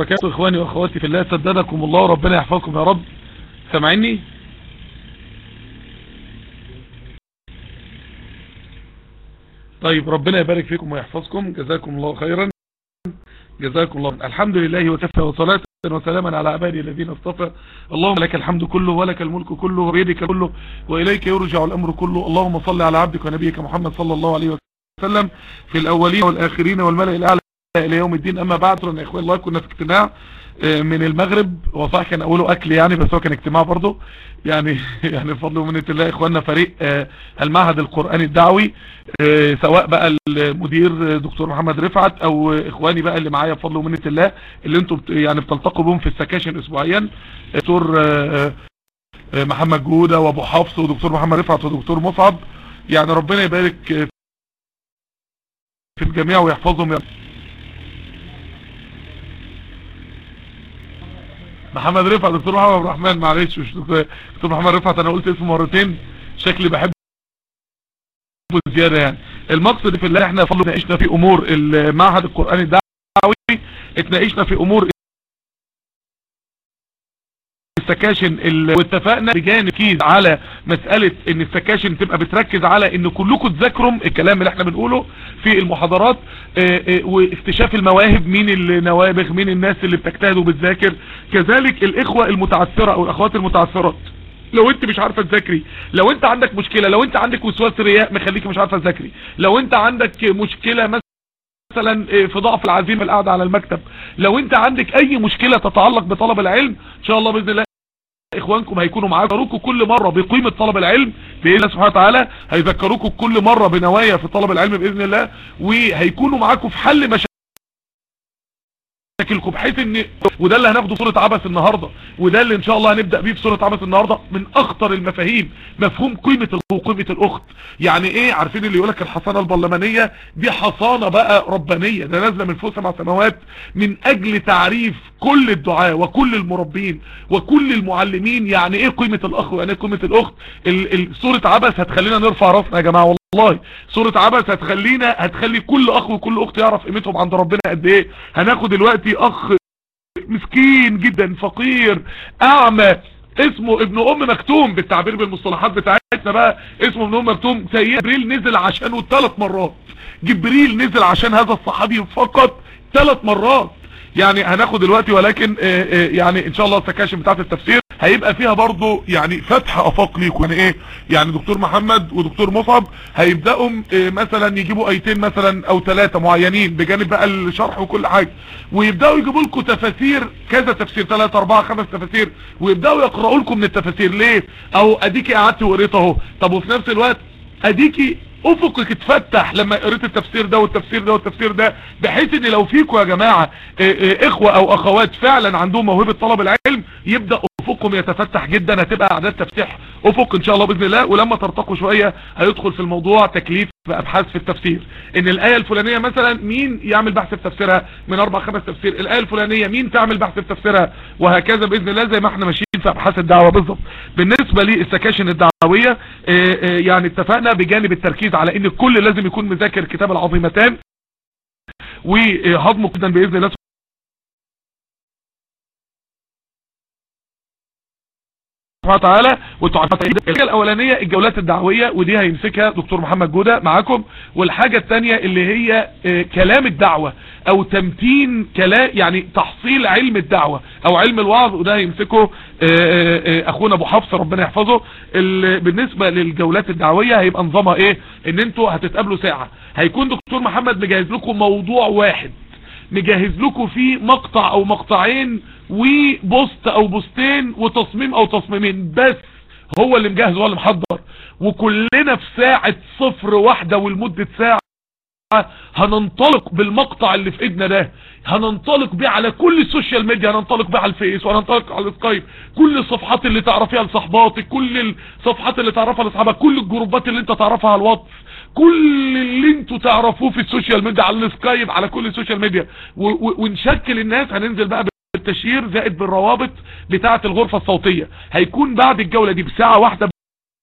وبركاته إخواني وأخواتي في الله سددكم الله وربنا يحفظكم يا رب. سامعيني؟ طيب ربنا يبارك فيكم ويحفظكم. جزاكم الله خيرا. جزاكم الله. الحمد لله وكفى وصلاة وسلاما على عبادي الذين اصطفى. اللهم لك الحمد كله ولك الملك كله وبيدك كله وإليك يرجع الأمر كله. اللهم صل على عبدك ونبيك محمد صلى الله عليه وسلم في الأولين والآخرين والملأ الأعلى. إلى يوم الدين. أما بعد يا إخوان الله كنا في اجتماع من المغرب. وصح كان أوله أكل يعني بس هو كان اجتماع برضه. يعني يعني بفضل ومنة الله إخواننا فريق المعهد القرآني الدعوي سواء بقى المدير دكتور محمد رفعت أو إخواني بقى اللي معايا بفضل ومنة الله اللي أنتم يعني بتلتقوا بهم في السكاشن أسبوعيا. دكتور محمد جودة وأبو حفص ودكتور محمد رفعت ودكتور مصعب. يعني ربنا يبارك في الجميع ويحفظهم يا محمد رفعت دكتور محمد عبد الرحمن معلش مش دكتور. محمد رفعت أنا قلت اسمه مرتين. شكلي بحبه زيادة يعني. المقصد في الله إحنا فضل اتناقشنا في أمور المعهد القرآني الدعوي اتناقشنا في أمور السكاشن واتفقنا بجانب quiz على مسألة إن ال sections تبقى بتركز على إن كلكم تذاكروا الكلام اللي إحنا بنقوله في المحاضرات آه آه واكتشاف المواهب مين النوابغ مين الناس اللي بتجتهد وبتذاكر. كذلك الإخوة المتعثرة أو الأخوات المتعثرات. لو أنت مش عارفة تذاكري لو أنت عندك مشكلة لو أنت عندك وسواس رياء مخليكي مش عارفة تذاكري. لو أنت عندك مشكلة مثلا مثلا في ضعف العزيمة القاعدة على المكتب. لو أنت عندك أي مشكلة تتعلق بطلب العلم إن شاء الله بإذن الله إخوانكم هيكونوا معاكم. كل مرة بقيمة طلب العلم بإذن الله سبحانه وتعالى. هيذكروكم كل مرة بنوايا في طلب العلم بإذن الله. وهيكونوا معاكم في حل مشاكلكم بحيث إن وده اللي هناخده في سوره عبس النهارده وده اللي إن شاء الله هنبدأ بيه في سوره عبس النهارده من أخطر المفاهيم مفهوم قيمة وقيمة الأخت. يعني إيه؟ عارفين اللي يقول لك الحصانة البرلمانية؟ دي حصانة بقى ربانية ده نازلة من فوق سبع سماوات من أجل تعريف كل الدعاة وكل المربين وكل المعلمين يعني إيه قيمة الأخ ويعني إيه قيمة الأخت. سوره عبس هتخلينا نرفع راسنا يا جماعة والله سورة عبس هتخلينا هتخلي كل أخ وكل أخت يعرف قيمتهم عند ربنا قد إيه. هناخد دلوقتي أخ مسكين جدا فقير أعمى اسمه ابن أم مكتوم بالتعبير بالمصطلحات بتاعتنا بقى. اسمه ابن أم مكتوم سيد جبريل نزل عشانه ثلاث مرات. جبريل نزل عشان هذا الصحابي فقط ثلاث مرات. يعني هناخد دلوقتي ولكن يعني إن شاء الله السكاشن بتاعت التفسير هيبقى فيها برضو يعني فتح أفاق ليكم. يعني إيه؟ يعني دكتور محمد ودكتور مصعب هيبدأوا مثلا يجيبوا آيتين مثلا أو ثلاثة معينين بجانب بقى الشرح وكل حاجة. ويبدأوا يجيبوا لكم تفاسير كذا تفسير ثلاثة أربعة خمس تفاسير. ويبدأوا يقرأوا لكم من التفاسير. ليه؟ أو أديكي قعدت وقريت أهو. طب وفي نفس الوقت أديكي أفقك اتفتح لما قريت التفسير ده والتفسير ده والتفسير ده بحيث إن لو فيكم يا جماعة إخوة أو أخوات فعلا عندهم موهبة طلب العلم يبدأ افقهم يتفتح جدا هتبقى أعداد تفتح أفق إن شاء الله بإذن الله. ولما ترتقوا شوية هيدخل في الموضوع تكليف بابحاث في التفسير إن الآية الفلانية مثلا مين يعمل بحث في تفسيرها؟ من أربع خمس تفسير. الآية الفلانية مين تعمل بحث في تفسيرها؟ وهكذا بإذن الله زي ما إحنا ماشيين في أبحاث الدعوة بالظبط. بالنسبة للسكاشن الدعوية يعني اتفقنا بجانب التركيز على إن الكل لازم يكون مذاكر كتاب العظيمتان وهضمه جدا بإذن الله سبحانه وتعالى الحاجة الأولانية الجولات الدعوية ودي هيمسكها دكتور محمد جودة معاكم. والحاجة الثانية اللي هي كلام الدعوة أو تمتين كلام يعني تحصيل علم الدعوة أو علم الوعظ وده هيمسكه أخونا أبو حفص ربنا يحفظه. بالنسبة للجولات الدعوية هيبقى نظامها إيه؟ إن أنتوا هتتقابلوا ساعة. هيكون دكتور محمد مجهز لكم موضوع واحد. مجهز لكم فيه مقطع أو مقطعين وبوست أو بوستين وتصميم أو تصميمين. بس هو اللي مجهز هو اللي محضر. وكلنا في ساعة صفر واحدة ولمدة ساعة هننطلق بالمقطع اللي في إيدنا ده. هننطلق بيه على كل ال social media هننطلق بيه على الفيس وهننطلق على السكايب. كل الصفحات اللي تعرفيها لصحباتك كل الصفحات اللي تعرفها لاصحابك كل الجروبات اللي انت تعرفها على الواتس. كل اللي أنتوا تعرفوه في ال social media على السكايب على كل ال social media. ونشكل الناس هننزل بقى بالتشهير زائد بالروابط بتاعة الغرفة الصوتية. هيكون بعد الجولة دي بساعة واحدة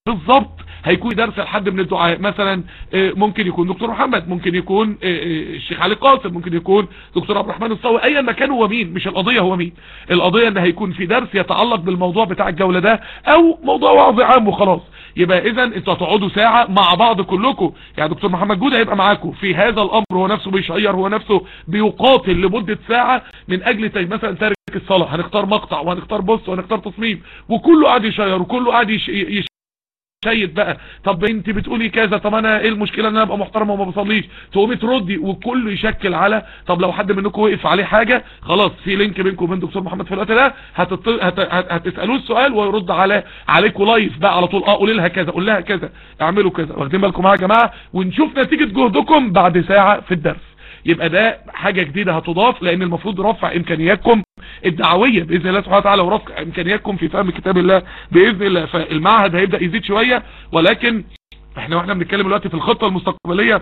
بالظبط هيكون درس لحد من الدعاة. مثلا ممكن يكون دكتور محمد ممكن يكون الشيخ علي قاسم ممكن يكون دكتور عبد الرحمن الصاوي ايا ما كان هو مين مش القضية هو مين. القضية إن هيكون في درس يتعلق بالموضوع بتاع الجولة ده أو موضوع وعظ عام وخلاص. يبقى اذا أنتوا هتقعدوا ساعة مع بعض كلكم. يعني دكتور محمد جود هيبقى معاكم. في هذا الأمر هو نفسه بيشير هو نفسه بيقاتل لمدة ساعة من أجل مثلا تارك الصلاة. هنختار مقطع وهنختار post وهنختار تصميم. وكله قاعد يشير وكله قاعد يش... سيد بقى طب انت بتقولي كذا طب أنا إيه المشكلة ان أنا ابقى محترمه وما بصليش؟ تقومي تردي وكله يشكل على طب لو حد منكم وقف عليه حاجة خلاص في link بينكم وبين دكتور محمد في الوقت ده هتط... هت... هت... هتسألوه السؤال ويرد على عليكم live بقى على طول. آه قولي لها كذا قول لها كذا اعملوا كذا واخدين بالكم معايا يا جماعة ونشوف نتيجة جهدكم بعد ساعة في الدرس. يبقى ده حاجة جديدة هتضاف لأن المفروض رفع إمكانياتكم الدعوية بإذن الله سبحانه وتعالى ورفع إمكانياتكم في فهم كتاب الله بإذن الله. فالمعهد هيبدأ يزيد شوية ولكن إحنا وإحنا بنتكلم دلوقتي في الخطة المستقبلية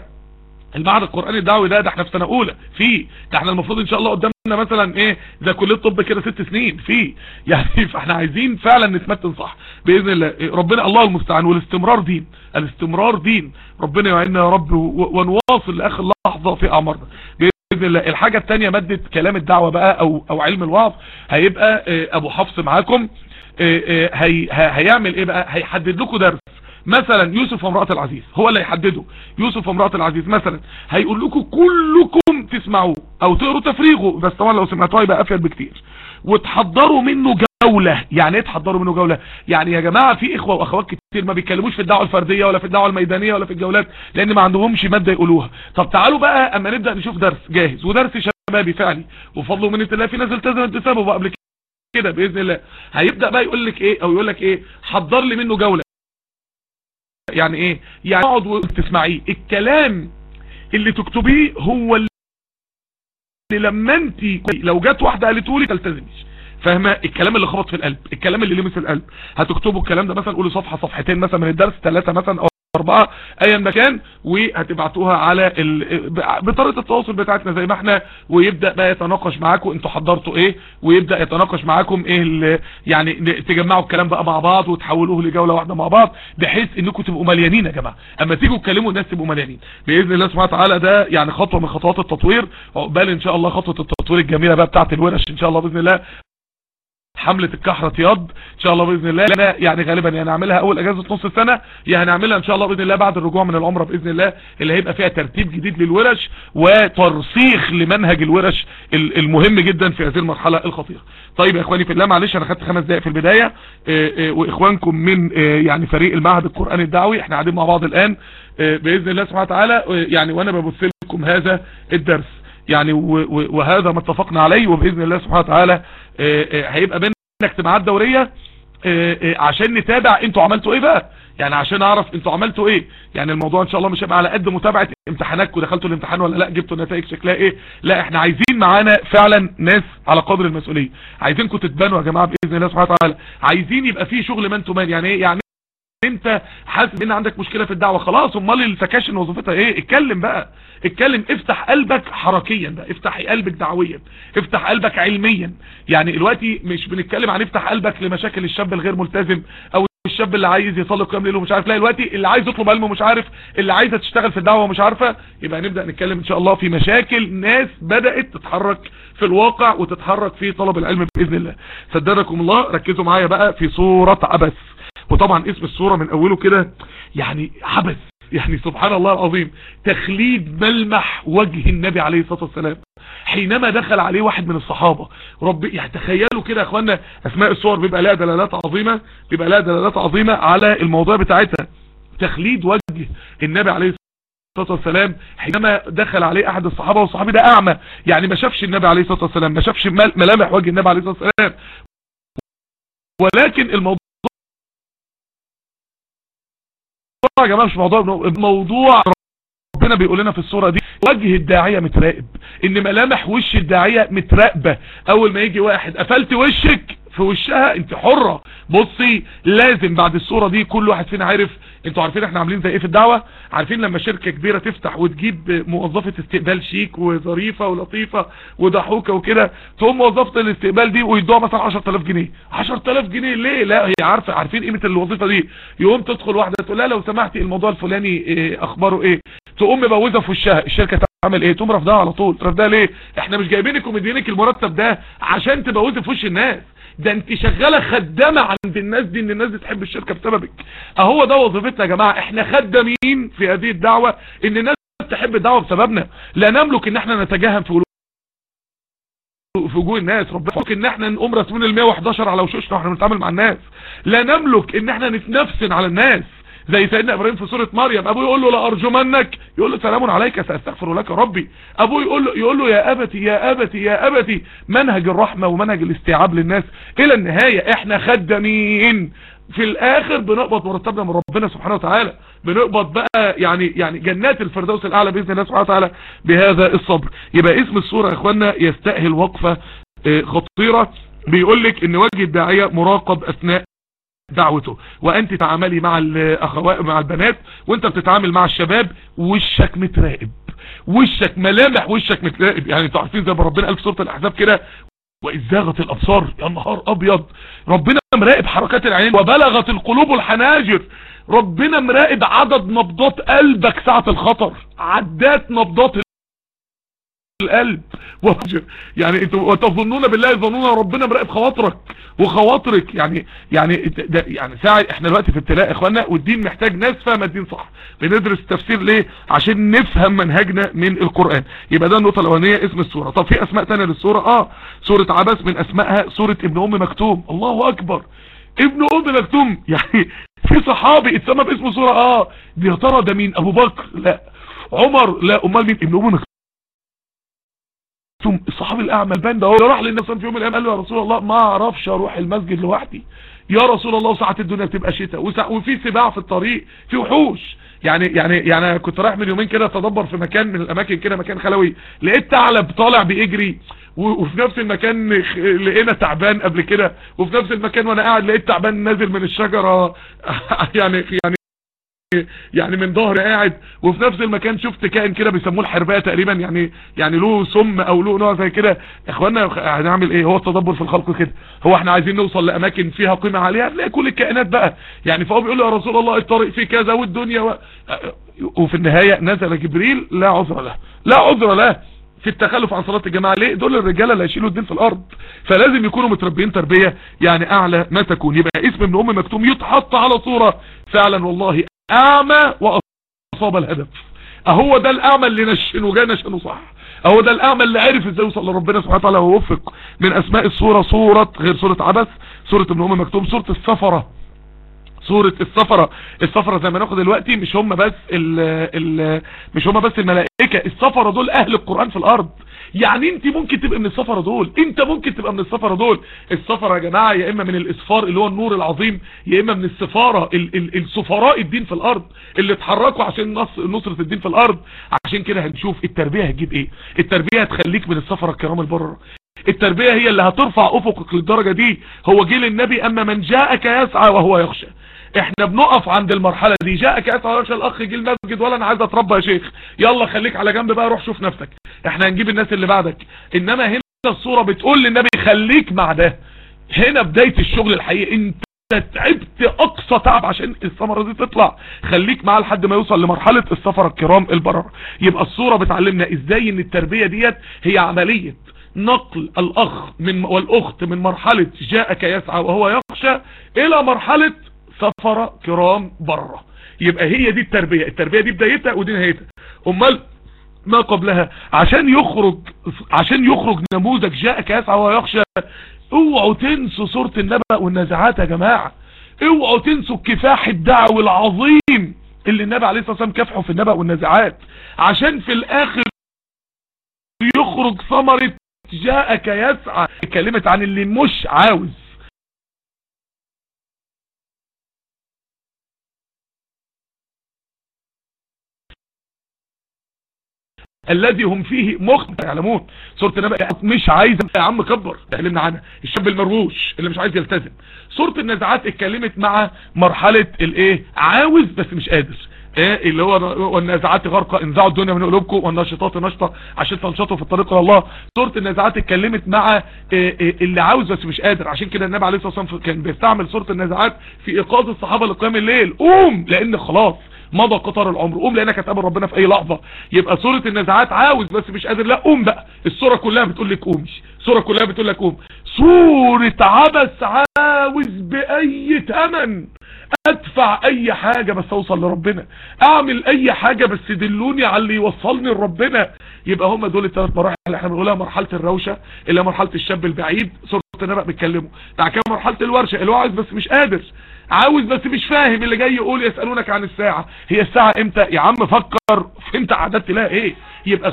المعهد القرآني الدعوي ده ده إحنا في سنة أولى فيه ده إحنا المفروض إن شاء الله قدامنا مثلا إيه زي كلية طب كده ست سنين فيه يعني فإحنا عايزين فعلا نتمتن صح. بإذن الله ربنا الله المستعان والاستمرار دين الاستمرار دين. ربنا يعيننا يا رب ونواصل لآخر لحظة في اعمارنا بإذن الله. الحاجة الثانية مادة كلام الدعوة بقى أو أو علم الوعظ هيبقى أبو حفص معاكم. هي هيعمل إيه بقى؟ هيحدد لكم درس. مثلا يوسف وامرأة العزيز. هو اللي يحدده يوسف وامرأة العزيز مثلا. هيقول لكم كلكم تسمعوه أو تقروا تفريغه. بس طبعا لو سمعتوه يبقى أفيد بكتير. وتحضروا منه جولة. يعني إيه تحضروا منه جولة؟ يعني يا جماعة في إخوة وأخوات كتير ما بيتكلموش في الدعوة الفردية ولا في الدعوة الميدانية ولا في الجولات لأن ما عندهمش مادة يقولوها. طب تعالوا بقى أما نبدأ نشوف درس جاهز. ودرس شبابي فعلي. وفضل من الله في ناس التزمت بسببه قبل كده بإذن الله هيبدأ بقى يقول لك إيه أو يقول لك إيه حضر لي منه جولة. يعني إيه؟ يعني اقعد وتسمعيه. الكلام اللي تكتبيه هو اللي لما انت لو جت واحدة قالته لي تلتزميش. فاهمة؟ الكلام اللي خبط في القلب الكلام اللي لمس القلب. هتكتبوا الكلام ده مثلا قولوا صفحة صفحتين مثلا من الدرس ثلاثة مثلا أو أربعة ايا مكان وهتبعتوها على ال... بطريقة التواصل بتاعتنا زي ما إحنا ويبدأ بقى يتناقش معاكم أنتوا حضرتوا إيه ويبدأ يتناقش معاكم إيه ال... يعني تجمعوا الكلام بقى مع بعض وتحولوه لجولة واحدة مع بعض بحيث انكم تبقوا مليانين يا جماعة. أما تيجوا تكلموا الناس تبقوا مليانين. بإذن الله سبحانه وتعالى ده يعني خطوة من خطوات التطوير. عقبال إن شاء الله خطوة التطوير الجميلة بقى بتاعة الورش إن شاء الله بإذن الله. حملة الكحرة ياض إن شاء الله بإذن الله. يعني غالبا يا هنعملها أول أجازة نص السنة يا هنعملها إن شاء الله بإذن الله بعد الرجوع من العمرة بإذن الله اللي هيبقى فيها ترتيب جديد للورش وترسيخ لمنهج الورش المهم جدا في هذه المرحلة الخطيرة. طيب يا إخواني في الله معلش أنا خدت خمس دقائق في البداية. وإخوانكم من يعني فريق المعهد القرآني الدعوي إحنا قاعدين مع بعض الآن. بإذن الله سبحانه وتعالى يعني وأنا ببث لكم هذا الدرس. يعني وهذا ما اتفقنا عليه وبإذن الله سبحانه وتعالى هيبقى بيننا اجتماعات دورية عشان نتابع أنتوا عملتوا إيه بقى. يعني عشان اعرف أنتوا عملتوا إيه. يعني الموضوع ان شاء الله مش هيبقى على قد متابعة امتحاناتكم دخلتوا الامتحان ولا لا جبتوا النتائج شكلها إيه. لا إحنا عايزين معانا فعلا ناس على قدر المسؤولية. عايزينكم تتبانوا يا جماعة بإذن الله سبحانه وتعالى. عايزين يبقى في شغل man to man يعني إيه؟ يعني انت حاسس ان عندك مشكلة في الدعوة. خلاص امال السكاشن وظيفتها إيه؟ اتكلم بقى. اتكلم. افتح قلبك حركيا بقى. افتح قلبك دعويا. افتح قلبك علميا. يعني دلوقتي مش بنتكلم عن افتح قلبك لمشاكل الشاب الغير ملتزم أو الشاب اللي عايز يصلي قيام ليل ومش عارف. لا دلوقتي اللي عايز يطلب علم ومش عارف اللي عايزة تشتغل في الدعوة ومش عارفة. يبقى نبدأ نتكلم إن شاء الله في مشاكل ناس بدأت تتحرك في الواقع وتتحرك في طلب العلم بإذن الله. صدقكم الله. ركزوا معايا بقى في صوره عبث. وطبعا اسم الصورة من أوله كده يعني عبث يعني سبحان الله العظيم تخليد ملمح وجه النبي عليه الصلاة والسلام. حينما دخل عليه واحد من الصحابة رب يعني تخيلوا كده يا إخوانا أسماء الصور بيبقى لها دلالات عظيمة بيبقى لها دلالات عظيمة على الموضوع بتاعتها. تخليد وجه النبي عليه الصلاة والسلام حينما دخل عليه أحد الصحابة والصحابي ده أعمى يعني ما شافش النبي عليه الصلاة والسلام ما شافش ملامح وجه النبي عليه الصلاة والسلام. ولكن الموضوع يا جماعة مش موضوع موضوع ربنا بيقول لنا في الصورة دي وجه الداعية متراقب. إن ملامح وش الداعية متراقبة. أول ما يجي واحد قفلت وشك؟ في وشها. انت حرة. بصي لازم بعد الصورة دي كل واحد فينا عارف. أنتوا عارفين إحنا عاملين زي إيه في الدعوة؟ عارفين لما شركة كبيرة تفتح وتجيب موظفة استقبال شيك وظريفة ولطيفة وضحوكة وكده تقوم موظفة الاستقبال دي ويدوها مثلا 10000 جنيه. 10000 جنيه ليه؟ لا هي عارفة عارفين قيمة الوظيفة دي. يقوم تدخل واحدة تقول لها لو سمحتي الموضوع الفلاني إيه أخباره إيه؟ تقوم مبوزة في وشها. الشركة تعمل إيه؟ تقوم رفضها على طول. رفضها ليه؟ إحنا مش جايبينك ومدينك المرتب ده عشان تبوزي في وش الناس. ده انت شغاله خدامه عند الناس دي ان الناس دي تحب الشركة بسببك. اهو ده وظيفتنا يا جماعة إحنا خدامين في هذه الدعوه ان الناس تحب الدعوه بسببنا. لا نملك ان إحنا نتجاهل في في وجوه الناس ربنا يملك ان إحنا نقوم راسمين ال 111 على وشوشنا وإحنا بنتعامل مع الناس. لا نملك ان إحنا نتنفسن على الناس. زي سيدنا إبراهيم في سورة مريم. أبوه يقول له لا أرجمنك. يقول له سلام عليك سأستغفر لك ربي. أبوه يقول له يقول له يا أبتي يا أبتي يا أبتي منهج الرحمة ومنهج الاستيعاب للناس إلى النهاية. إحنا خدامين. في الآخر بنقبض مرتبنا من ربنا سبحانه وتعالى. بنقبض بقى يعني يعني جنات الفردوس الأعلى بإذن الله سبحانه وتعالى بهذا الصبر. يبقى اسم السورة يا اخوانا يستأهل وقفة خطيرة. بيقول لك إن وجه الداعية مراقب أثناء دعوته. وأنت تعاملي مع الاخوات مع البنات وأنت بتتعامل مع الشباب وشك متراقب. وشك ملامح وشك متراقب. يعني أنتوا عارفين زي ما ربنا قال في سورة الأحزاب كده واذ زاغت الأبصار. يا نهار أبيض. ربنا مراقب حركات العين وبلغت القلوب الحناجر. ربنا مراقب عدد نبضات قلبك ساعة الخطر. عدات نبضات القلب. وفجر. يعني أنتوا وتظنون بالله ظنون ربنا مراقب خواطرك وخواطرك. يعني يعني يعني ساعة إحنا دلوقتي في ابتلاء اخوانا والدين محتاج ناس فاهمة الدين صح. بندرس التفسير ليه؟ عشان نفهم منهجنا من القرآن. يبقى ده النقطة الأولانية اسم السورة. طب في أسماء تانية للسورة؟ آه. سورة عبس من أسمائها سورة ابن أم مكتوم. الله أكبر. ابن أم مكتوم. يعني في صحابي اتسمى باسم سورة. آه. يا ترى ده مين؟ أبو بكر؟ لا. عمر؟ لا. أمال مين؟ ابن أم مكتوم. الصحابي الاعمى البان ده هو راح للنبي في يوم من الأيام قال له يا رسول الله ما أعرفش أروح المسجد لوحدي. يا رسول الله ساعات الدنيا بتبقى شتاء وفي سباع في الطريق في وحوش. يعني يعني يعني كنت رايح من يومين كده أتدبر في مكان من الأماكن كده مكان خلوي. لقيت ثعلب طالع بيجري وفي نفس المكان لقينا تعبان قبل كده. وفي نفس المكان وأنا قاعد لقيت تعبان نازل من الشجرة. يعني يعني يعني من ظهر قاعد وفي نفس المكان شفت كائن كده بيسموه الحربايه تقريبا يعني يعني له سم أو له نوع زي كده. اخوانا هنعمل إيه؟ هو التدبر في الخلق كده. هو إحنا عايزين نوصل لأماكن فيها قيمة عالية. نلاقي كل الكائنات بقى. يعني فهو بيقول له يا رسول الله الطريق فيه كذا والدنيا و... وفي النهاية نزل جبريل لا عذر له. لا عذر له في التخلف عن صلاة الجماعة. ليه؟ دول الرجالة اللي هيشيلوا الدين في الأرض. فلازم يكونوا متربيين تربية يعني أعلى ما تكون. يبقى اسم ابن أم مكتوم يتحط على صورة. فعلا والله اعمى وأصاب الهدف. أهو ده الأعمى اللي نشن وجاي نشنه صح. أهو ده الأعمى اللي عرف إزاي يوصل لربنا سبحانه وتعالى ووفق من أسماء الصورة صورة غير صورة عبس صورة ابن أم مكتوم صورة السفرة. سورة السفرة. السفرة زي ما ناخد دلوقتي مش هم بس ال ال مش هم بس الملائكة السفرة دول أهل القرآن في الأرض. يعني انت ممكن تبقى من السفرة دول انت ممكن تبقى من السفرة دول. السفرة يا جماعة يا إما من الاسفار اللي هو النور العظيم يا إما من السفارة ال ال السفراء الدين في الأرض اللي اتحركوا عشان نصرة الدين في الأرض. عشان كده هنشوف التربية هتجيب إيه. التربية هتخليك من السفرة الكرام البرر التربية هي اللي هترفع أفقك للدرجة دي. هو جيل النبي أما من جاءك يسعى وهو يخشى. إحنا بنقف عند المرحلة دي. جاءك يسعى يخشى الأخ جه المسجد ولا أنا عايز أتربى يا شيخ. يلا خليك على جنب بقى روح شوف نفسك. إحنا هنجيب الناس اللي بعدك. إنما هنا الصورة بتقول للنبي خليك مع ده. هنا بداية الشغل الحقيقي. أنت تعبت أقصى تعب عشان الثمرة دي تطلع. خليك معاه لحد ما يوصل لمرحلة السفر الكرام البرر. يبقى الصورة بتعلمنا إزاي إن التربية ديت هي عملية نقل الأخ من والأخت من مرحلة جاءك يسعى وهو يخشى إلى مرحلة سفر كرام بره. يبقى هي دي التربية. التربية دي بدايتها ودي نهايتها. أمال ما قبلها؟ عشان يخرج عشان يخرج نموذج جاءك يسعى ويخشى اوعوا تنسوا سورة النبأ والنزعات يا جماعة. اوعوا تنسوا الكفاح الدعوي العظيم اللي النبي عليه الصلاة والسلام كافحه في النبأ والنزعات. عشان في الآخر يخرج ثمرة جاءك يسعى. اتكلمت عن اللي مش عاوز. الذي هم فيه مخ يعلمون. سورة النبأ مش عايز يا عم كبر تكلمنا عنها. الشاب المروش اللي مش عايز يلتزم. سورة النزعات اتكلمت مع مرحلة الايه؟ عاوز بس مش قادر. إيه اللي هو والنازعات غرقة انزعوا الدنيا من قلوبكم والناشطات نشطة عشان تنشطوا في الطريق إلى الله سورة النازعات اتكلمت مع إيه؟ إيه اللي عاوز بس مش قادر. عشان كده النبي عليه الصلاة والسلام كان بيستعمل سورة النازعات في إيقاظ الصحابة لقيام الليل. قوم! لأن خلاص مضى قطر العمر. قوم لانك هتقابل ربنا في أي لحظة. يبقى سورة النزعات عاوز بس مش قادر. لا قوم بقى. السورة كلها بتقول لك قومي السورة كلها بتقول لك قوم. سورة عبس عاوز بأي تمن. أدفع أي حاجة بس أوصل لربنا. أعمل أي حاجة بس دلوني على اللي يوصلني لربنا. يبقى هم دول الثلاث مراحل اللي إحنا بنقولها. مرحلة الروشة اللي مرحلة الشاب البعيد. سورة النبأ بيتكلموا بعد كده مرحلة الورشة. عاوز بس مش قادر. عاوز بس مش فاهم اللي جاي يقول يسألونك عن الساعة. هي الساعة إمتى؟ يا عم فكر. انت عددت لها إيه؟ يبقى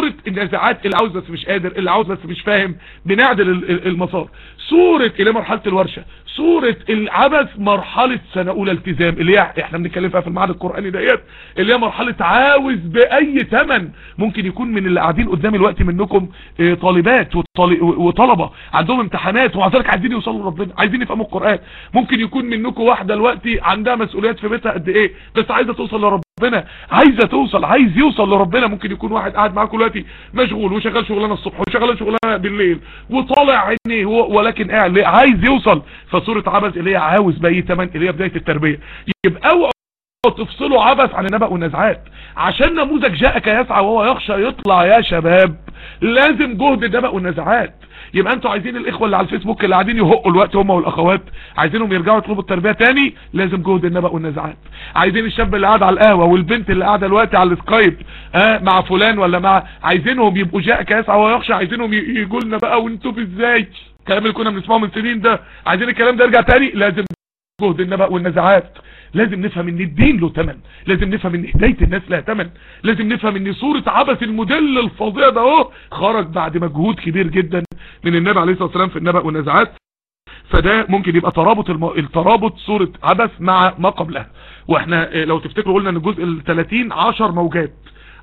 سورة النازعات اللي عاوز بس مش قادر اللي عاوز بس مش فاهم بنعدل المسار. سورة اللي مرحلة الورشة. سورة العبث مرحلة سنة أولى التزام. اللي هي إحنا بنتكلم فيها في المعهد القرآني ديت. اللي هي مرحلة عاوز بأي ثمن. ممكن يكون من اللي قاعدين قدام الوقت منكم آه طالبات وطلبة. عندهم امتحانات ومع ذلك عايزين يوصلوا لربنا. عايزين يفهموا القرآن. ممكن يكون منكم واحدة الوقت عندها مسؤوليات في بيتها قد إيه بس عايزة توصل لربنا. عايزة توصل عايز يوصل لربنا. ممكن يكون واحد قاعد معاكم دلوقتي مشغول وشغال شغلانة الصبح وشغال شغلانة بالليل وطالع عينيه ولكن عايز يوصل. فصورة عبث اللي هي عاوز بأي تمن اللي هي بداية التربية. يبقى اوعوا تفصلوا عبث عن النبأ والنزعات. عشان نموذج جاءك يسعى وهو يخشى يطلع يا شباب لازم جهد النبأ والنزعات. يبقى أنتوا عايزين الاخوة اللي على الفيسبوك اللي قاعدين يهقوا الوقت هم والاخوات عايزينهم يرجعوا يطلبوا التربية تاني لازم جهد النبأ والنزعات. عايزين الشاب اللي قاعد على القهوة والبنت اللي قاعدة الوقت على السكايب آه مع فلان ولا مع عايزينهم يبقوا جاءك يسعى وهو يخشى عايزينهم يجوا لنا بقى وانتوا إزاي الكلام اللي كنا بنسمعه من سنين ده عايزين الكلام ده يرجع تاني لازم جهد النبأ والنزعات. لازم نفهم إن الدين له تمن. لازم نفهم إن هداية الناس لها تمن. لازم نفهم إن صورة عبث الموديل الفظيع ده أهو خرج بعد مجهود كبير جدا من النبي عليه الصلاة والسلام في النبأ والنزعات. فده ممكن يبقى ترابط الم... الترابط صورة عبث مع ما قبلها. وإحنا لو تفتكروا قلنا إن الجزء ال 30 10 موجات.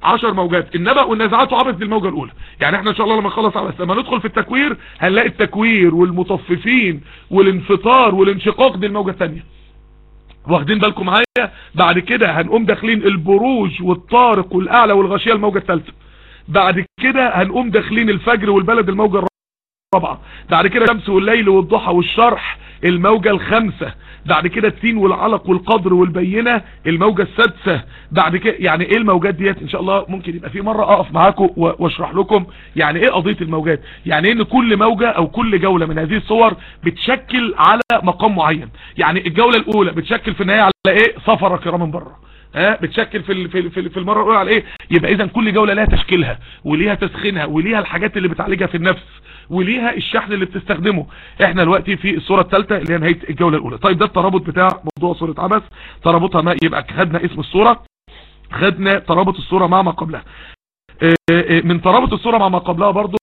10 موجات. النبأ والنزعات وعبث دي الموجة الأولى. يعني إحنا إن شاء الله لما نخلص عبث لما ندخل في التكوير هنلاقي التكوير والمطففين والانفطار والانشقاق دي الموجة الثانية. واخدين بالكم معايا بعد كده هنقوم داخلين البروج والطارق والأعلى والغاشية الموجة الثالثة. بعد كده هنقوم داخلين الفجر والبلد الموجة الرابعة بعد كده الشمس والليل والضحى والشرح الموجة الخامسة. بعد كده التين والعلق والقدر والبينة الموجة السادسة. بعد كده يعني إيه الموجات ديت؟ إن شاء الله ممكن يبقى في مرة أقف معاكم وأشرح لكم يعني إيه قضية الموجات. يعني إيه إن كل موجة أو كل جولة من هذه الصور بتشكل على مقام معين. يعني الجولة الأولى بتشكل في النهاية على إيه؟ سفرة كرام من بره. ها؟ بتشكل في في في المرة الأولى على إيه؟ يبقى اذا كل جولة لها تشكيلها وليها تسخينها وليها الحاجات اللي بتعالجها في النفس. وليها الشحن اللي بتستخدمه. إحنا دلوقتي في الصورة الثالثة اللي هي نهاية الجولة الأولى. طيب ده الترابط بتاع موضوع صورة عبث. ترابطها ما يبقى خدنا اسم الصورة خدنا ترابط الصورة مع ما قبلها. من ترابط الصورة مع ما قبلها برضو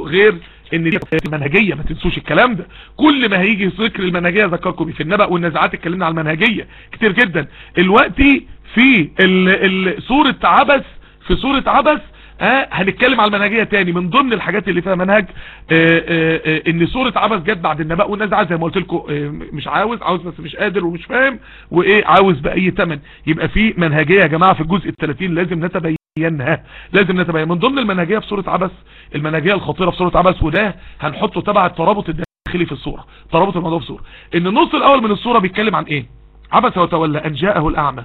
غير إن دي المنهجية. ما تنسوش الكلام ده. كل ما هيجي ذكر المنهجية ذكركم في النبأ والنزعات اتكلمنا على المنهجية. كتير جدا. دلوقتي في ال ال سوره عبث في سوره عبث ها هنتكلم على المنهجية تاني. من ضمن الحاجات اللي فيها منهج آآ آآ إن سوره عبث جت بعد النبأ والنزعات زي ما قلت لكم مش عاوز عاوز بس مش قادر ومش فاهم وإيه عاوز بأي ثمن يبقى في منهجية يا جماعة في الجزء ال30 لازم نتبين ينهى لازم نتبين. من ضمن المنهجية في سوره عبث المنهجية الخطيرة في سوره عبث وده هنحطه تبع الترابط الداخلي في السوره ترابط الموضوع في السوره إن النص الأول من السوره بيتكلم عن إيه؟ عبث وتولى أن جاءه الأعمى.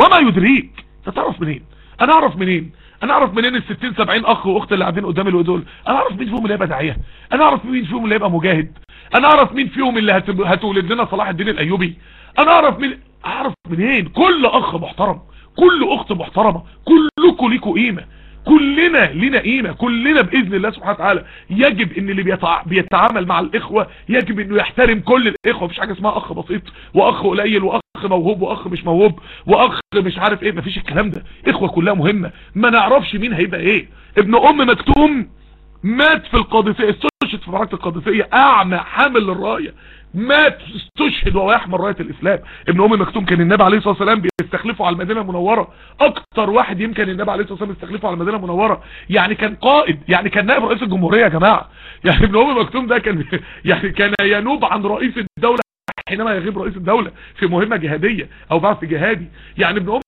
وما يدريك؟ تعرف منين؟ أنا أعرف منين؟ أنا اعرف منين ال 60 70 اخ واخت اللي قاعدين قدامي دول؟ أنا اعرف مين فيهم اللي هيبقى داعية. أنا اعرف مين فيهم اللي هيبقى مجاهد. أنا اعرف مين فيهم اللي هتب... هتولد لنا صلاح الدين الايوبي. أنا اعرف مين اعرف منين؟ كل اخ محترم. كل اخت محترمة. كلكم ليكوا قيمة. كلنا لنا قيمة كلنا بإذن الله سبحانه وتعالى يجب إن اللي بيتع... بيتعامل مع الإخوة يجب إنه يحترم كل الإخوة. مفيش حاجة اسمها أخ بسيط وأخ قليل وأخ موهوب وأخ مش موهوب وأخ مش عارف إيه مفيش الكلام ده. إخوة كلها مهمة. ما نعرفش مين هيبقى إيه. ابن أم مكتوم مات في القادسية استشهد في معركة القادسية أعمى حامل للراية. مات استشهد وهو يحمل راية الإسلام. ابن أم مكتوم كان النبي عليه الصلاة والسلام بيستخلفه على المدينة المنورة. أكتر واحد يمكن النبي عليه الصلاة والسلام يستخلفه على المدينة المنورة. يعني كان قائد يعني كان نائب رئيس الجمهورية يا جماعة. يعني ابن أم مكتوم ده كان يعني كان ينوب عن رئيس الدولة حينما يغيب رئيس الدولة في مهمة جهادية أو بعث جهادي. يعني ابن أم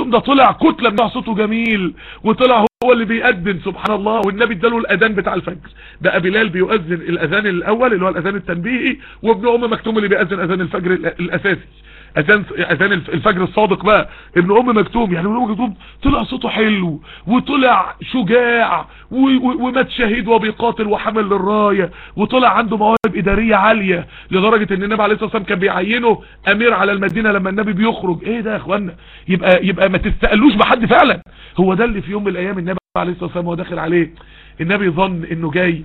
مكتوم ده طلع كتلة من صوته جميل وطلع هو اللي بيأذن سبحان الله والنبي اداله الأذان بتاع الفجر. بقى بلال بيؤذن الأذان الأول اللي هو الأذان التنبيهي وابن أم مكتوم اللي بيأذن أذان الفجر الأساسي. اذان أذان الفجر الصادق بقى. ابن أم مكتوم يعني ابن أم مكتوم طلع صوته حلو وطلع شجاع ومات شهيد وبيقاتل وحمل للراية وطلع عنده مواهب إدارية عالية لدرجة إن النبي عليه الصلاة والسلام كان بيعينه أمير على المدينة لما النبي بيخرج. إيه ده يا إخوانا؟ يبقى يبقى ما تستقلوش بحد فعلا. هو ده اللي في يوم من الأيام النبي عليه الصلاة والسلام وهو داخل عليه. النبي ظن إنه جاي.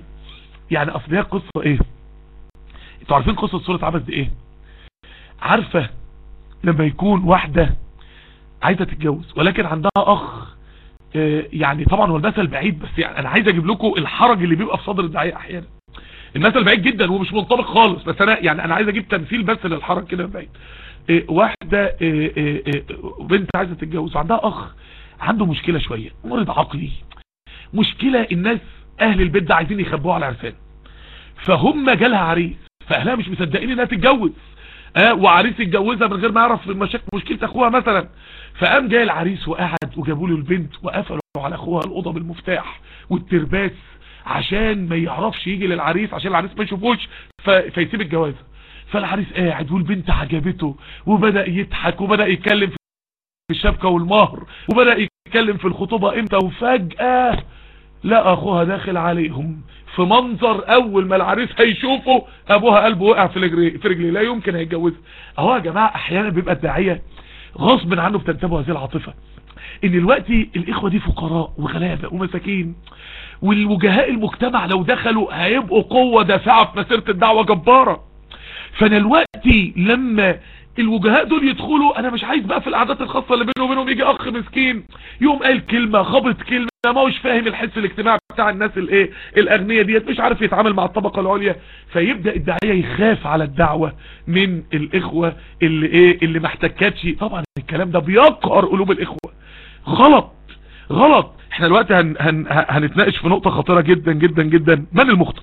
يعني أصل هي قصة إيه؟ أنتوا عارفين قصة سوره عبس دي إيه؟ عارفة لما يكون واحدة عايزة تتجوز ولكن عندها أخ يعني طبعا هو المثل بعيد بس يعني أنا عايز أجيب لكم الحرج اللي بيبقى في صدر الداعية أحيانا. المثل بعيد جدا ومش منطبق خالص بس أنا يعني أنا عايز أجيب تمثيل بس للحرج كده بعيد. واحدة بنت عايزة تتجوز وعندها أخ عنده مشكلة شوية مرض عقلي. مشكلة الناس أهل البيت ده عايزين يخبوها على عرفان. فهم جالها عريس فأهلها مش مصدقين إنها تتجوز. آه وعريس يتجوزها من غير ما يعرف مشكلة أخوها مثلا. فقام جاي العريس وقعد وجابوا له البنت وقفلوا على أخوها الاوضه بالمفتاح والترباس عشان ما يعرفش يجي للعريس عشان العريس ما يشوفوش فيسيب الجوازه فالعريس قاعد والبنت عجبته وبدأ يضحك وبدأ يتكلم في الشبكة والمهر وبدأ يتكلم في الخطوبة إمتى وفجأة لقى أخوها داخل عليهم. في منظر أول ما العريس هيشوفه أبوها قلبه وقع في رجليه في رجليه لا يمكن هيتجوزها أهو يا جماعة أحيانا بيبقى الداعية غصب عنه بتنتابه هذه العاطفة إن دلوقتي الإخوة دي فقراء وغلابة ومساكين والوجهاء المجتمع لو دخلوا هيبقوا قوة دافعة في مسيرة الدعوة جبارة. فأنا دلوقتي لما الوجهاء دول يدخلوا أنا مش عايز بقى في القعدات الخاصة اللي بينه وبينهم يجي أخ مسكين يوم قال كلمة خبط كلمة. ما هوش فاهم الحس الاجتماعي بتاع الناس الايه الاغنياء ديت مش عارف يتعامل مع الطبقة العليا. فيبدأ الداعية يخاف على الدعوة من الإخوة اللي إيه اللي ما احتكتش. طبعا الكلام ده بيقهر قلوب الإخوة. غلط غلط. إحنا دلوقتي هن هن هنتناقش في نقطة خطيرة جدا جدا جدا. من المخطئ؟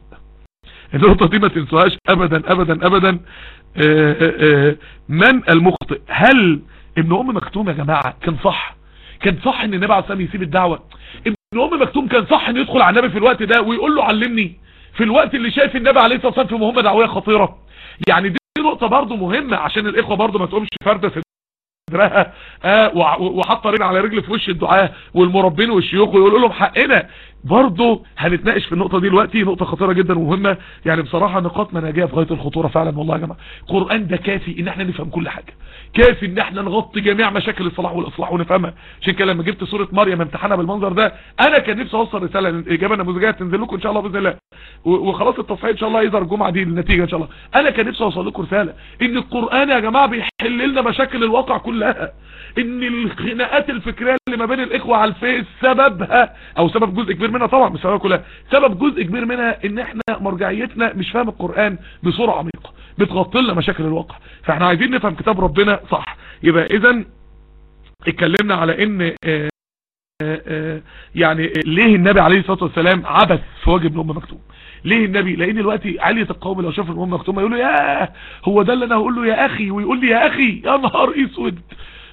النقطة دي ما تنسوهاش ابدا ابدا ابدا. آآ آآ من المخطئ؟ هل ابن أم مكتوم يا جماعة كان صح؟ كان صح إن النبي عليه الصلاة يسيب الدعوة. ابن أم مكتوم كان صح إنه يدخل على النبي في الوقت ده ويقول له علمني. في الوقت اللي شايف النبي عليه الصلاة والسلام في مهمة دعوية خطيرة. يعني دي نقطة برضو مهمة عشان الإخوة برضو ما تقومش فردة صدرها آه وحاطة رجل على رجل في وش الدعاه والمربين والشيوخ ويقولوا لهم حقنا برضه هنتناقش في النقطة دي دلوقتي نقطة خطيرة جدا ومهمة. يعني بصراحة نقاط منهجية في غاية الخطورة فعلا والله يا جماعة. القران ده كافي إن إحنا نفهم كل حاجة. كافي إن إحنا نغطي جميع مشاكل الصلاح والإصلاح ونفهمها. عشان كده لما جبت سورة مريم امتحانها بالمنظر ده أنا كان نفسي أوصل رسالة الاجابه النموذجية تنزل لكم إن شاء الله بإذن الله. وخلاص التصحيح إن شاء الله يظهر الجمعه دي النتيجه إن شاء الله. أنا كان نفسي أوصل لكم رسالة. إن القرآن يا جماعة بيحل لنا مشاكل الواقع كلها. إن الخناقات الفكرية اللي ما بين الإخوة على الفيس سببها أو سبب جزء كبير منها طبعا مش سببها كلها. سبب جزء كبير منها إن إحنا مرجعيتنا مش فاهم القرآن بصورة عميقة بتغطي لنا مشاكل الواقع. فإحنا عايزين نفهم كتاب ربنا صح. يبقى اذا اتكلمنا على إن آآ آآ يعني ليه النبي عليه الصلاة والسلام عبث في وجه ابن أم مكتوم؟ ليه النبي؟ لأن دلوقتي علية القوم لو شاف الام مكتومه يقول له يا هو ده اللي أنا هقول له يا أخي ويقول لي يا أخي يا نهار أسود.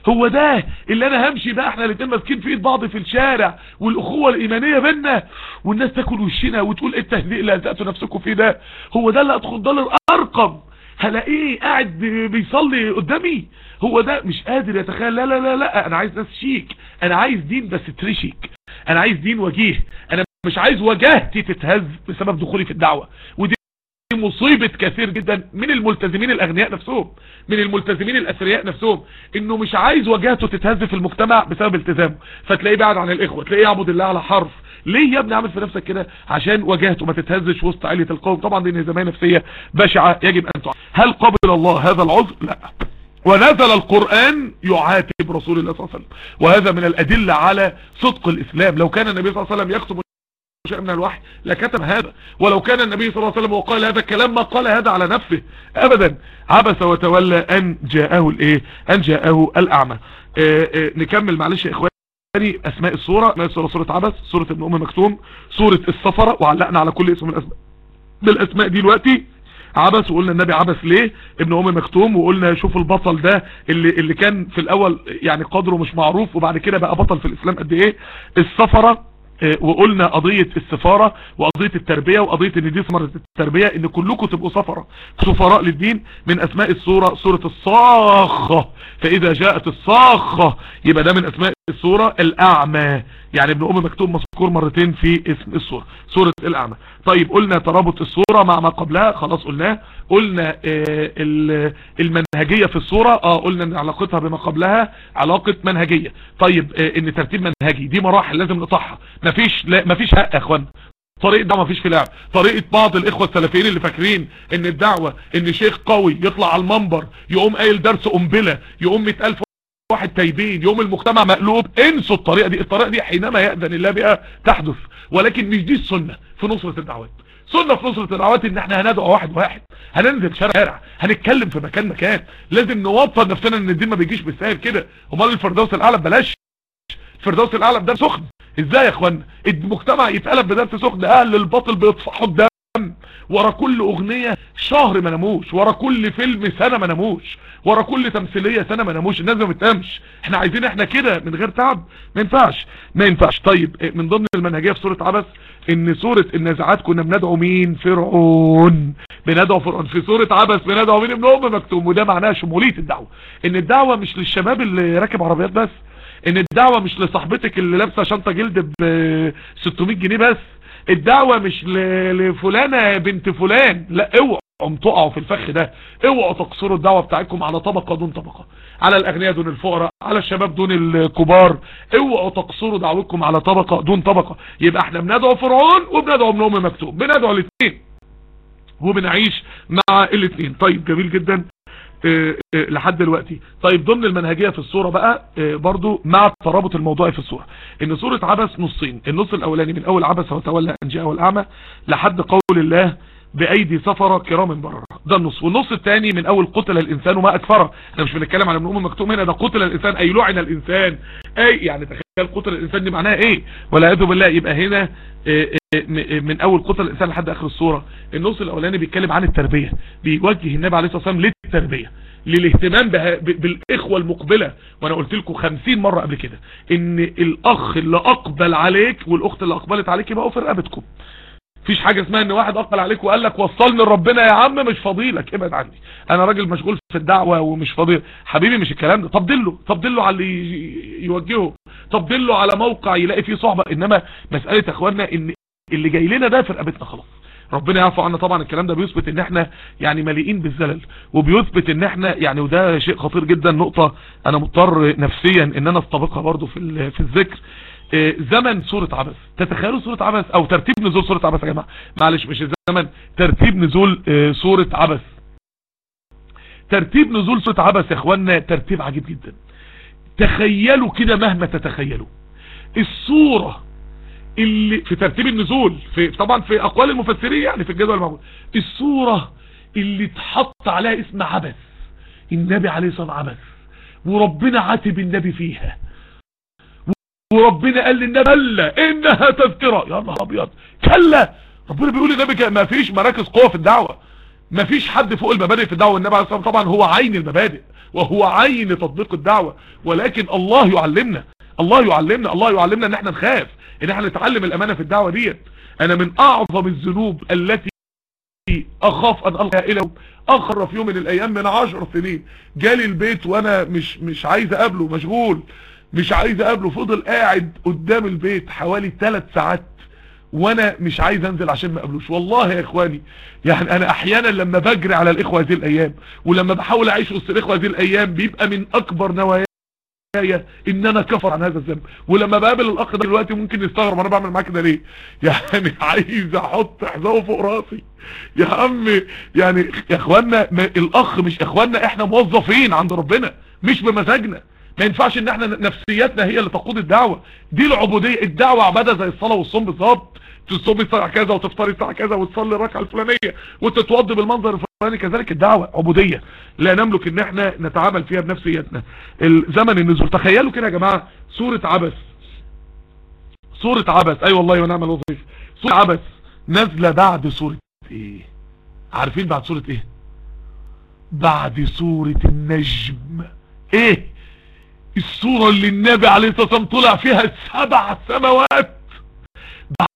هو ده اللي أنا همشي بقى. إحنا الاثنين ماسكين في إيد بعض في الشارع والأخوة الإيمانية بينا والناس تاكل وشنا وتقول إيه التهدئ اللي هزقتوا نفسكم فيه ده. هو ده اللي ادخل ده الارقم هلاقيه قاعد بيصلي قدامي. هو ده مش قادر يتخيل. لا لا لا لا أنا عايز ناس شيك. أنا عايز دين بس تريشيك. أنا عايز دين وجيه. أنا مش عايز وجاهتي تتهز بسبب دخولي في الدعوة. ودي مصيبة كثير جدا من الملتزمين الأغنياء نفسهم من الملتزمين الأثرياء نفسهم إنه مش عايز وجهته تتهز في المجتمع بسبب التزامه. فتلاقيه بعد عن الإخوة تلاقيه يعبد الله على حرف. ليه يا ابني عامل في نفسك كده؟ عشان وجهته ما تتهزش وسط عالية القوم. طبعا دي انهزامية نفسية بشعة يجب أن تعرف هل قبل الله هذا العذر؟ لا. ونزل القرآن يعاتب رسول الله صلى الله عليه وسلم. وهذا من الأدلة على صدق الإسلام. لو كان النبي صلى الله عليه وسلم يكتب شيء من الوحي لكتب هذا. ولو كان النبي صلى الله عليه وسلم وقال هذا الكلام ما قال هذا على نفسه. ابدا. عبس وتولى أن جاءه الإيه؟ أن جاءه الأعمى. آه، آه، نكمل معلش يا إخواني. أسماء السوره أسماء السوره سورة عبس سورة ابن أم مكتوم سورة السفره وعلقنا على كل اسم من الأسماء. بالاسماء دي دلوقتي. عبس وقلنا النبي عبس ليه؟ ابن أم مكتوم وقلنا شوف البطل ده اللي اللي كان في الأول يعني قدره مش معروف وبعد كده بقى بطل في الإسلام قد إيه؟ السفره آه، وقلنا قضية السفارة وقضية التربية وقضية إن دي ثمرة التربية إن كلكم تبقوا سفرة. سفراء للدين من أسماء السورة سورة الصاخة. فإذا جاءت الصاخة يبقى ده من أسماء السورة الأعمى. يعني ابن أم مكتوب مذكور مرتين في اسم السورة سورة الأعمى. طيب قلنا ترابط السورة مع ما قبلها خلاص قلناه. قلنا آه، ال- المنهجية في السورة آه قلنا إن علاقتها بما قبلها علاقة منهجية. طيب آه، إن ترتيب منهجي دي مراحل لازم نقطعها. مفيش لا مفيش حق يا إخوان. طريقة دعوة مفيش في لعب طريقة بعض الإخوة السلفيين اللي فاكرين إن الدعوة إن شيخ قوي يطلع على المنبر يقوم قايل درس قنبلة يقوم 100000 واحد تايبين يوم المجتمع مقلوب انسوا الطريقة دي. الطريقة دي حينما يأذن الله بها تحدث ولكن مش دي السنة في نصرة الدعوات. سنة في نصرة الدعوات إن إحنا هندعو واحد واحد هننزل شارع هنتكلم في مكان مكان لازم نوفر نفسنا إن الدين ما بيجيش بالسهل كده. أمال الفردوس الأعلى ببلاش؟ الفردوس الأعلى بدرس سخن. إزاي يا اخوانا المجتمع يتقلب بدرس سخن أهل الباطل بيطفحوا الدم ورا كل أغنية شهر ما ناموش ورا كل فيلم سنة ما ناموش ورا كل تمثيلية سنة ما ناموش الناس ما بتنامش. إحنا عايزين إحنا كده من غير تعب ما ينفعش ما ينفعش. طيب من ضمن المنهجية في سورة عبس إن سورة النازعات كنا بندعو مين؟ فرعون. بندعو فرعون. في سورة عبس بندعو مين؟ ابن أم مكتوم. وده معناها شمولية الدعوة. إن الدعوة مش للشباب اللي راكب عربيات بس إن الدعوة مش لصاحبتك اللي لابسة شنطة جلد ب 600 جنيه بس. الدعوة مش لفلانة بنت فلان. لا اوعوا تقعوا في الفخ ده. اوعوا تقصروا الدعوة بتاعتكم على طبقة دون طبقة. على الأغنياء دون الفقراء على الشباب دون الكبار. اوعوا تقصروا دعوتكم على طبقة دون طبقة. يبقى إحنا بندعو فرعون وبندعو ابن ام مكتوب بندعو الاثنين. وبنعيش مع الاثنين. طيب جميل جدا. لحد دلوقتي. طيب ضمن المنهجية في الصورة بقى آه، برضو مع الترابط الموضوعي في الصورة. إن صورة عبس نصين. النص الأولاني من أول عبس وتولى ان جاءه الاعمى لحد قول الله بأيدي سفرة كرام بررة. ده النص. والنص الثاني من أول قتل الإنسان وما أكفره. إحنا مش بنتكلم على ابن ام مكتوم هنا ده قتل الإنسان أي لعن الإنسان. أي يعني تخيل قتل الإنسان دي معناها إيه؟ ولا اعوذ بالله. يبقى هنا آه، آه، من أول قتل الإنسان لحد آخر الصورة. النص الأولاني بيتكلم عن التربية. بيوجه النبي عليه الصلاة والسلام للتربية للاهتمام بها ب- بالإخوة المقبلة. وأنا قلت لكم خمسين مرة قبل كده إن الأخ اللي أقبل عليك والأخت اللي أقبلت عليك يبقوا في رقبتكم. مفيش حاجة اسمها إن واحد أقبل عليك وقال لك وصلني لربنا يا عم مش فاضيلك ابعد عني. أنا راجل مشغول في الدعوة ومش فاضيل حبيبي مش الكلام ده. طب دله طب دله على اللي يوجهه. طب دله على موقع يلاقي فيه صحبة. إنما مسألة يا اخوانا إن اللي جاي لنا ده في رقبتنا خلاص. ربنا يعفو عنا طبعا الكلام ده بيثبت إن إحنا يعني مليئين بالزلل. وبيثبت إن إحنا يعني وده شيء خطير جدا. نقطة أنا مضطر نفسيا إن أنا أستبقها برضو في في الذكر. زمن سورة عبس تتخيلوا سورة عبس أو ترتيب نزول سورة عبس يا جماعة؟ معلش مش الزمن ترتيب نزول آه، سورة عبس ترتيب نزول سورة عبس يا اخوانا ترتيب عجيب جدا. تخيلوا كده مهما تتخيلوا. الصورة اللي في ترتيب النزول في طبعا في أقوال المفسرين يعني في الجدول المعمول. الصورة اللي اتحط عليها اسم عبس النبي عليه الصلاة والسلام عبس وربنا عاتب النبي فيها. وربنا قال للنبي كلا إنها تذكرة. يا نهار أبيض. كلا ربنا بيقول للنبي ما فيش مراكز قوة في الدعوة. ما فيش حد فوق المبادئ في الدعوة. النبي عليه الصلاة والسلام طبعا هو عين المبادئ وهو عين تطبيق الدعوة. ولكن الله يعلمنا الله يعلمنا الله يعلمنا إن إحنا نخاف إن إحنا نتعلم الأمانة في الدعوة ديت. أنا من أعظم الذنوب التي أخاف أن ألقى إلى آخر في يوم من الأيام من عشر سنين. جالي البيت وأنا مش مش عايز أقابله مشغول. مش عايز اقابله فضل قاعد قدام البيت حوالي ثلاث ساعات وأنا مش عايز انزل عشان ما اقابلوش. والله يا اخواني يعني انا أحيانا لما بجري على الاخوة هذه الأيام ولما بحاول اعيش وسط الاخوة هذه الأيام بيبقى من اكبر نوايا ان أنا كفر عن هذا الذنب. ولما بقابل الاخ ده دلوقتي ممكن يستغرب أنا بعمل معاه كده ليه؟ يعني عايز أحط حذاءه فوق راسي. يا عم يعني يا اخوانا الاخ مش اخوانا إحنا موظفين عند ربنا مش بمزاجنا. ما ينفعش إن إحنا نفسياتنا هي اللي تقود الدعوة. دي العبودية الدعوة عبادة زي الصلاة والصوم بالظبط. تصومي الساعة كذا وتفطري الساعة كذا وتصلي الركعة الفلانية وتتوضي بالمنظر الفلاني. كذلك الدعوة عبودية. لا نملك إن إحنا نتعامل فيها بنفسيتنا زمن النزول تخيلوا كده يا جماعة سورة عبس. سورة عبس. أي والله ونعم الوظيفة. سورة عبس نازلة بعد سورة إيه؟ عارفين بعد سورة إيه؟ بعد سورة النجم. إيه؟ السورة اللي النبي عليه الصلاة والسلام طلع فيها سبع سماوات.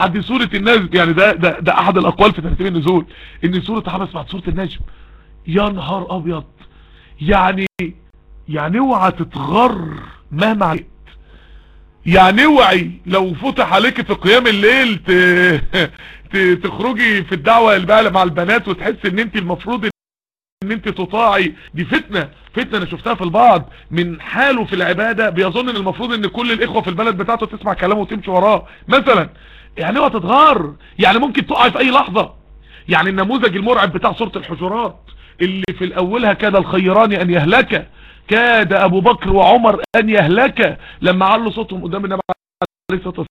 بعد سورة النجم يعني ده, ده, ده أحد الأقوال في ترتيب النزول إن سورة عبس بعد سورة النجم. يا نهار أبيض! يعني يعني اوعى تتغر مهما عليك يعني اوعي لو فتح عليك في قيام الليل. تخرجي في الدعوة مع البنات وتحس إن انت المفروض إن أنت تطاعي دي فتنة فتنة أنا شفتها في البعض من حاله في العبادة بيظن إن المفروض إن كل الإخوة في البلد بتاعته تسمع كلامه وتمشي وراه. مثلا يعني هو تتغار يعني ممكن تقع في أي لحظة. يعني النموذج المرعب بتاع سورة الحجرات اللي في الاولها كاد الخيران أن يهلك كاد أبو بكر وعمر أن يهلك لما علوا صوتهم قدام النبي عليه الصلاة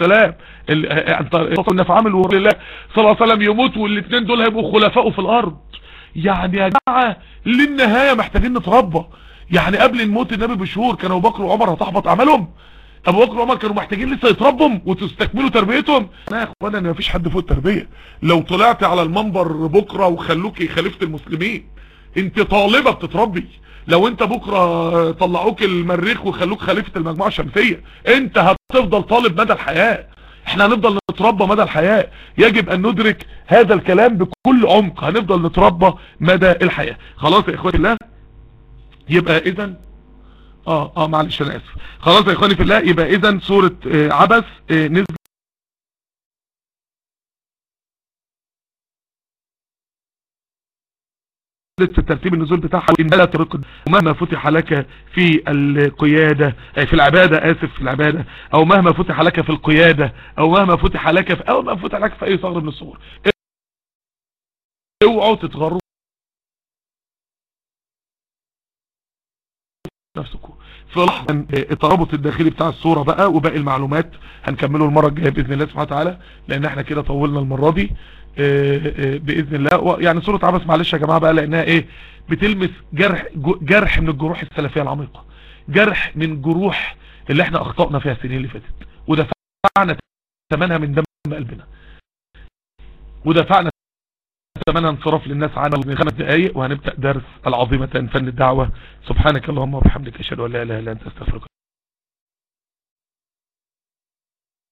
والسلام ان في عامل الله صلى الله عليه وسلم يموت والاثنين دول هيبقوا خلفاء في الأرض. يعني يا جماعة للنهاية محتاجين نتربى يعني قبل موت النبي بشهور كانوا أبو بكر وعمر هتحبط أعمالهم. أبو بكر وعمر كانوا محتاجين لسه يتربوا وتستكملوا تربيتهم. لا يا اخوانا ان مفيش حد فوق التربية. لو طلعت على المنبر بكرة وخلوكي خليفة المسلمين أنت طالبة بتتربي. لو انت بكرة طلعوك المريخ وخلوك خليفة المجموعة الشمسية انت هتفضل طالب مدى الحياة. إحنا هنفضل نتربى مدى الحياة. يجب أن ندرك هذا الكلام بكل عمق. هنفضل نتربى مدى الحياة. خلاص يا اخواتي الله؟ يبقى اذا آه آه معلش أنا آسف. خلاص يا إخواني في الله؟ يبقى اذا سورة آه عبس آه في ترتيب النزول بتاعها وإن لا تركض ومهما فتح لك في القيادة في العبادة آسف في العبادة. أو مهما فتح لك في القيادة أو مهما فتح لك في أو ما فتح لك في أي ثغر من الصغور اوعوا تتغروا نفسكم. في لحظة الترابط الداخلي بتاع الصورة بقى وباقي المعلومات هنكمله المرة الجاية بإذن الله سبحانه وتعالى لأن إحنا كده طولنا المرة دي. بإذن الله. يعني سورة عبس معلش يا جماعة بقى لأنها إيه؟ بتلمس جرح جرح من الجروح السلفية العميقة. جرح من جروح اللي إحنا أخطأنا فيها السنين اللي فاتت. ودفعنا ثمنها من دم قلبنا. ودفعنا ثمنها انصراف للناس عنا من خمس دقايق وهنبدأ درس العظيمة فن الدعوة. سبحانك اللهم وبحمدك أشهد أن لا إله إلا أنت أستغفرك